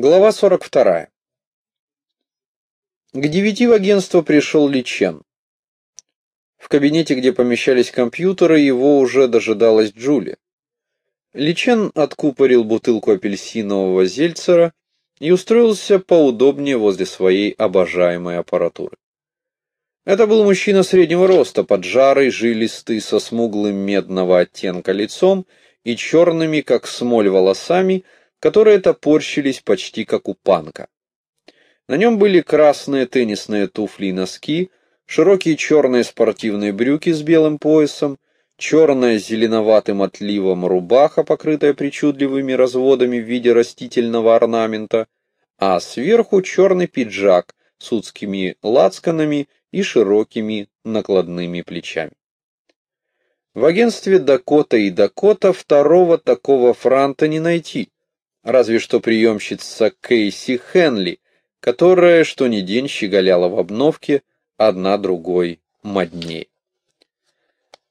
Глава 42. К девяти в агентство пришел Личен. В кабинете, где помещались компьютеры, его уже дожидалась Джулия. Личен откупорил бутылку апельсинового зельцера и устроился поудобнее возле своей обожаемой аппаратуры. Это был мужчина среднего роста, поджарый, жилистый, со смуглым медного оттенка лицом и черными, как смоль, волосами, которые топорщились почти как у панка. На нем были красные теннисные туфли и носки, широкие черные спортивные брюки с белым поясом, черная с зеленоватым отливом рубаха, покрытая причудливыми разводами в виде растительного орнамента, а сверху черный пиджак с узкими лацканами и широкими накладными плечами. В агентстве Дакота и Дакота второго такого франта не найти, разве что приемщица Кейси Хенли, которая что ни день щеголяла в обновке, одна другой моднее.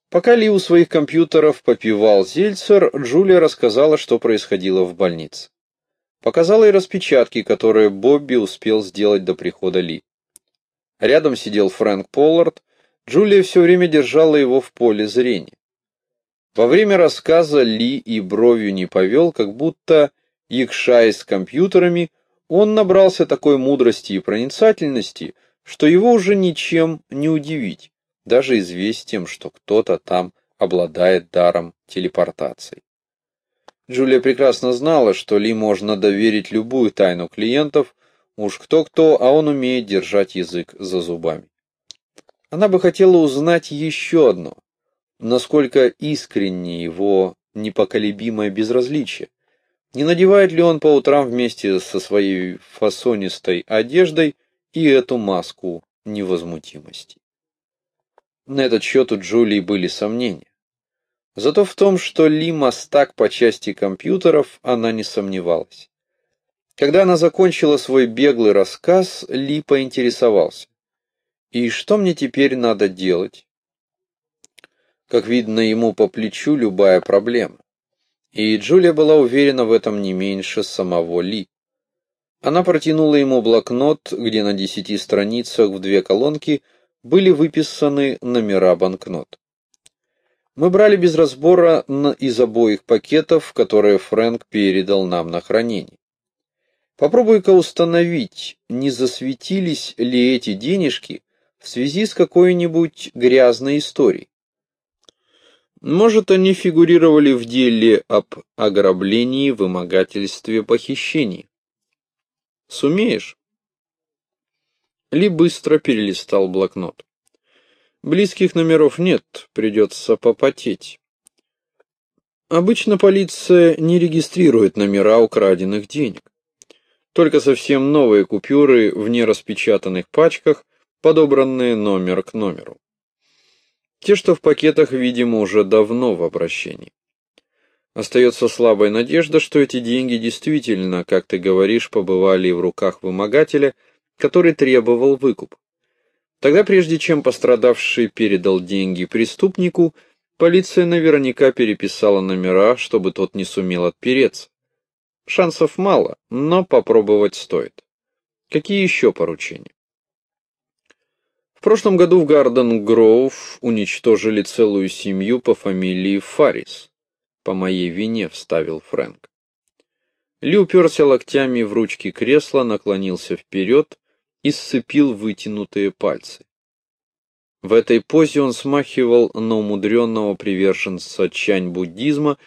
Пока Ли у своих компьютеров попивал Зельцер, Джулия рассказала, что происходило в больнице. Показала и распечатки, которые Бобби успел сделать до прихода Ли. Рядом сидел Фрэнк Поллард, Джулия все время держала его в поле зрения. Во время рассказа Ли и бровью не повел, как будто Якшаясь с компьютерами, он набрался такой мудрости и проницательности, что его уже ничем не удивить, даже известием, что кто-то там обладает даром телепортации. Джулия прекрасно знала, что Ли можно доверить любую тайну клиентов, уж кто-кто, а он умеет держать язык за зубами. Она бы хотела узнать еще одно, насколько искренне его непоколебимое безразличие, не надевает ли он по утрам вместе со своей фасонистой одеждой и эту маску невозмутимости? На этот счет у Джулии были сомнения. Зато в том, что Ли мастак по части компьютеров, она не сомневалась. Когда она закончила свой беглый рассказ, Ли поинтересовался. «И что мне теперь надо делать?» Как видно, ему по плечу любая проблема. И Джулия была уверена в этом не меньше самого Ли. Она протянула ему блокнот, где на десяти страницах в две колонки были выписаны номера банкнот. Мы брали без разбора из обоих пакетов, которые Фрэнк передал нам на хранение. Попробуй-ка установить, не засветились ли эти денежки в связи с какой-нибудь грязной историей. Может, они фигурировали в деле об ограблении, вымогательстве, похищении. Сумеешь? Ли быстро перелистал блокнот. Близких номеров нет, придется попотеть. Обычно полиция не регистрирует номера украденных денег. Только совсем новые купюры в нераспечатанных пачках, подобранные номер к номеру. Те, что в пакетах, видимо, уже давно в обращении. Остается слабая надежда, что эти деньги действительно, как ты говоришь, побывали в руках вымогателя, который требовал выкуп. Тогда, прежде чем пострадавший передал деньги преступнику, полиция наверняка переписала номера, чтобы тот не сумел отпереться. Шансов мало, но попробовать стоит. Какие еще поручения? Прошлом году в Гарден Гроув уничтожили целую семью по фамилии Фаррис. По моей вине вставил Фрэнк. Ли уперся локтями в ручки кресла, наклонился вперед и сцепил вытянутые пальцы. В этой позе он смахивал на умудренного приверженца чань-буддизма,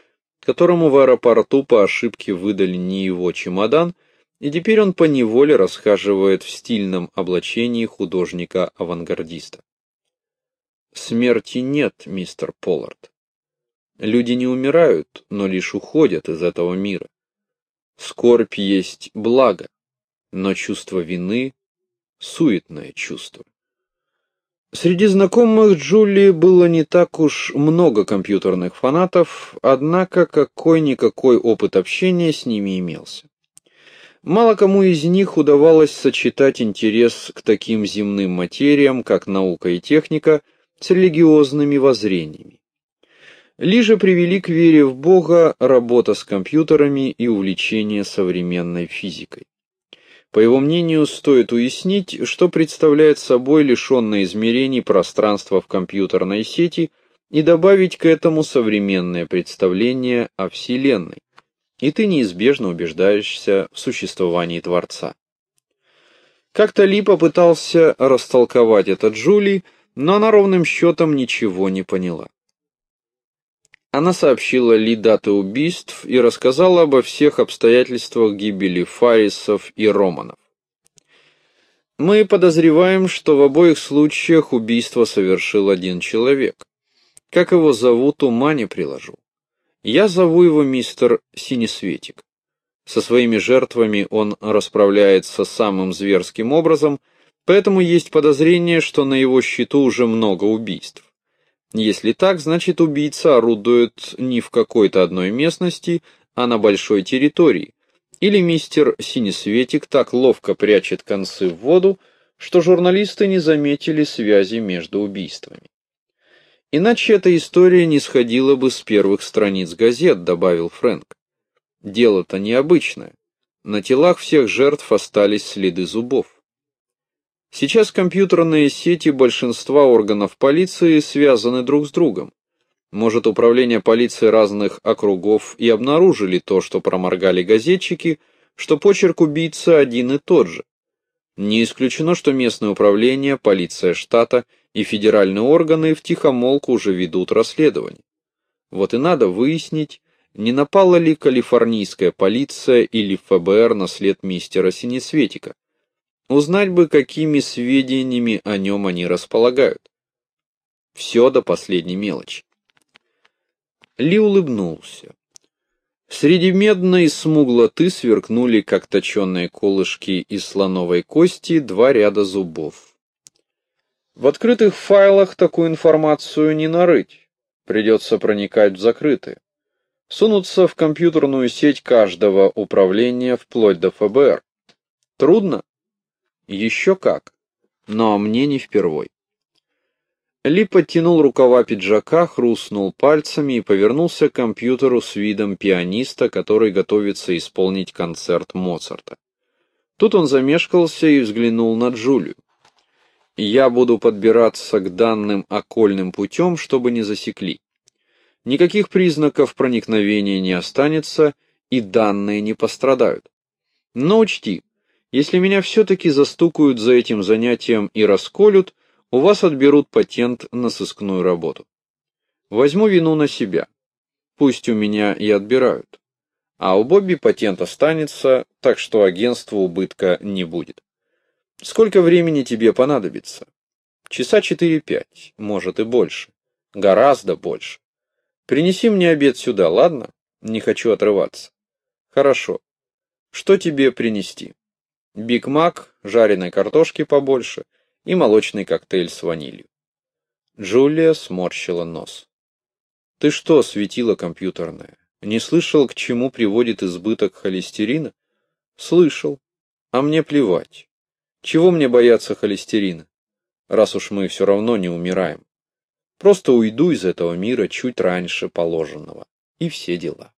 которому в аэропорту по ошибке выдали не его чемодан, и теперь он поневоле расхаживает в стильном облачении художника-авангардиста. Смерти нет, мистер Поллард. Люди не умирают, но лишь уходят из этого мира. Скорбь есть благо, но чувство вины — суетное чувство. Среди знакомых Джулии было не так уж много компьютерных фанатов, однако какой-никакой опыт общения с ними имелся. Мало кому из них удавалось сочетать интерес к таким земным материям, как наука и техника, с религиозными воззрениями. Лишь привели к вере в Бога работа с компьютерами и увлечение современной физикой. По его мнению, стоит уяснить, что представляет собой лишенное измерений пространство в компьютерной сети и добавить к этому современное представление о Вселенной. И ты неизбежно убеждаешься в существовании Творца. Как-то Ли попытался растолковать это Джули, но она ровным счетом ничего не поняла. Она сообщила Ли даты убийств и рассказала обо всех обстоятельствах гибели Фарисов и Романов. Мы подозреваем, что в обоих случаях убийство совершил один человек. Как его зовут, ума не приложу. Я зову его мистер Синесветик. Со своими жертвами он расправляется самым зверским образом, поэтому есть подозрение, что на его счету уже много убийств. Если так, значит убийца орудует не в какой-то одной местности, а на большой территории. Или мистер Синесветик так ловко прячет концы в воду, что журналисты не заметили связи между убийствами. Иначе эта история не сходила бы с первых страниц газет, добавил Фрэнк. Дело-то необычное. На телах всех жертв остались следы зубов. Сейчас компьютерные сети большинства органов полиции связаны друг с другом. Может, управление полиции разных округов и обнаружили то, что проморгали газетчики, что почерк убийцы один и тот же. Не исключено, что местное управление, полиция штата и федеральные органы втихомолку уже ведут расследование. Вот и надо выяснить, не напала ли калифорнийская полиция или ФБР на след мистера Синесветика. Узнать бы, какими сведениями о нем они располагают. Все до последней мелочи. Ли улыбнулся. Среди медной смуглоты сверкнули, как точенные колышки из слоновой кости, два ряда зубов. В открытых файлах такую информацию не нарыть. Придется проникать в закрытые. Сунуться в компьютерную сеть каждого управления вплоть до ФБР. Трудно? Еще как. Но мне не впервой. Ли подтянул рукава пиджака, хрустнул пальцами и повернулся к компьютеру с видом пианиста, который готовится исполнить концерт Моцарта. Тут он замешкался и взглянул на Джулию. «Я буду подбираться к данным окольным путем, чтобы не засекли. Никаких признаков проникновения не останется, и данные не пострадают. Но учти, если меня все-таки застукают за этим занятием и расколют, у вас отберут патент на сыскную работу. Возьму вину на себя. Пусть у меня и отбирают. А у Бобби патент останется, так что агентству убытка не будет. Сколько времени тебе понадобится? Часа четыре-пять, может и больше. Гораздо больше. Принеси мне обед сюда, ладно? Не хочу отрываться. Хорошо. Что тебе принести? Биг Мак, жареной картошки побольше и молочный коктейль с ванилью. Джулия сморщила нос. «Ты что, светила компьютерная, не слышал, к чему приводит избыток холестерина?» «Слышал. А мне плевать. Чего мне бояться холестерина, раз уж мы все равно не умираем? Просто уйду из этого мира чуть раньше положенного. И все дела».